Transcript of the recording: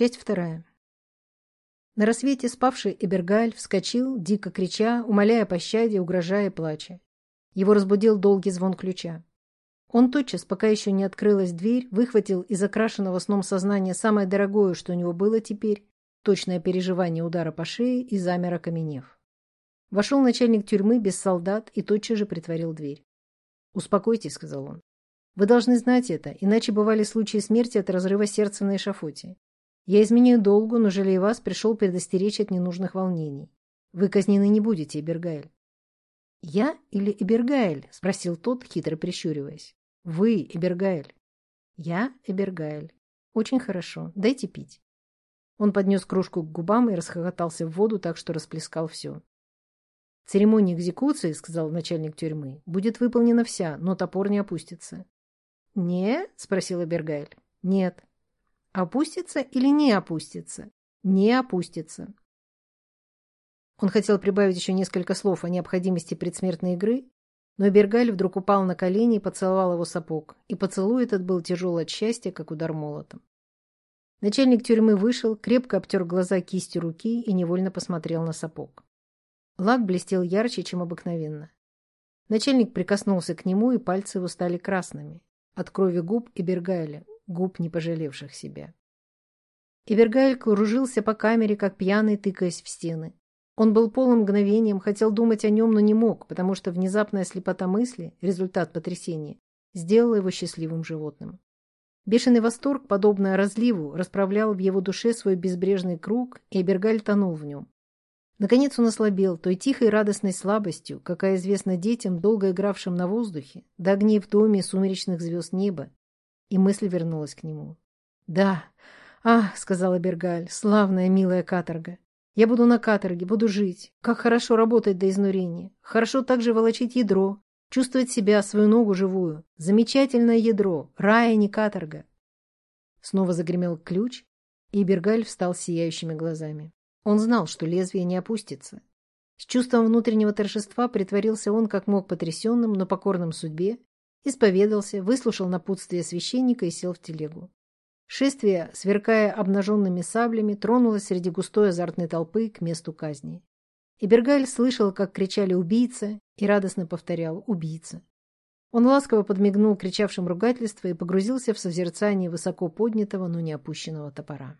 Часть вторая. На рассвете спавший Эбергаль вскочил, дико крича, умоляя пощаде, угрожая плача. Его разбудил долгий звон ключа. Он тотчас, пока еще не открылась дверь, выхватил из окрашенного сном сознания самое дорогое, что у него было теперь, точное переживание удара по шее и замер окаменев. Вошел начальник тюрьмы без солдат и тотчас же притворил дверь. «Успокойтесь», — сказал он. «Вы должны знать это, иначе бывали случаи смерти от разрыва сердца на эшафоте. Я изменяю долгу, но, жалея вас, пришел предостеречь от ненужных волнений. Вы казнены не будете, Эбергаэль». «Я или Эбергаэль?» — спросил тот, хитро прищуриваясь. «Вы, Эбергаэль». «Я, Эбергаэль. Очень хорошо. Дайте пить». Он поднес кружку к губам и расхохотался в воду так, что расплескал все. «Церемония экзекуции, — сказал начальник тюрьмы, — будет выполнена вся, но топор не опустится». «Не?» — спросила Бергайль. «Нет». «Опустится или не опустится?» «Не опустится». Он хотел прибавить еще несколько слов о необходимости предсмертной игры, но Бергаль вдруг упал на колени и поцеловал его сапог, и поцелуй этот был тяжел от счастья, как удар молотом. Начальник тюрьмы вышел, крепко обтер глаза кистью руки и невольно посмотрел на сапог. Лак блестел ярче, чем обыкновенно. Начальник прикоснулся к нему, и пальцы его стали красными. От крови губ и Бергайля, губ, не пожалевших себя. Эбергайль кружился по камере, как пьяный, тыкаясь в стены. Он был полным мгновением, хотел думать о нем, но не мог, потому что внезапная слепота мысли, результат потрясения, сделала его счастливым животным. Бешеный восторг, подобно разливу, расправлял в его душе свой безбрежный круг, и Эбергаль тонул в нем. Наконец он ослабел той тихой радостной слабостью, какая известна детям, долго игравшим на воздухе, до огней в доме сумеречных звезд неба, и мысль вернулась к нему. «Да, ах, — сказала Бергаль, — славная, милая каторга. Я буду на каторге, буду жить. Как хорошо работать до изнурения. Хорошо также волочить ядро, чувствовать себя, свою ногу живую. Замечательное ядро, рай, а не каторга». Снова загремел ключ, и Бергаль встал сияющими глазами. Он знал, что лезвие не опустится. С чувством внутреннего торжества притворился он как мог потрясенным, но покорным судьбе, исповедался, выслушал напутствие священника и сел в телегу. Шествие, сверкая обнаженными саблями, тронулось среди густой азартной толпы к месту казни. И Бергаль слышал, как кричали «убийца» и радостно повторял «убийца». Он ласково подмигнул кричавшим ругательство и погрузился в созерцание высоко поднятого, но не опущенного топора.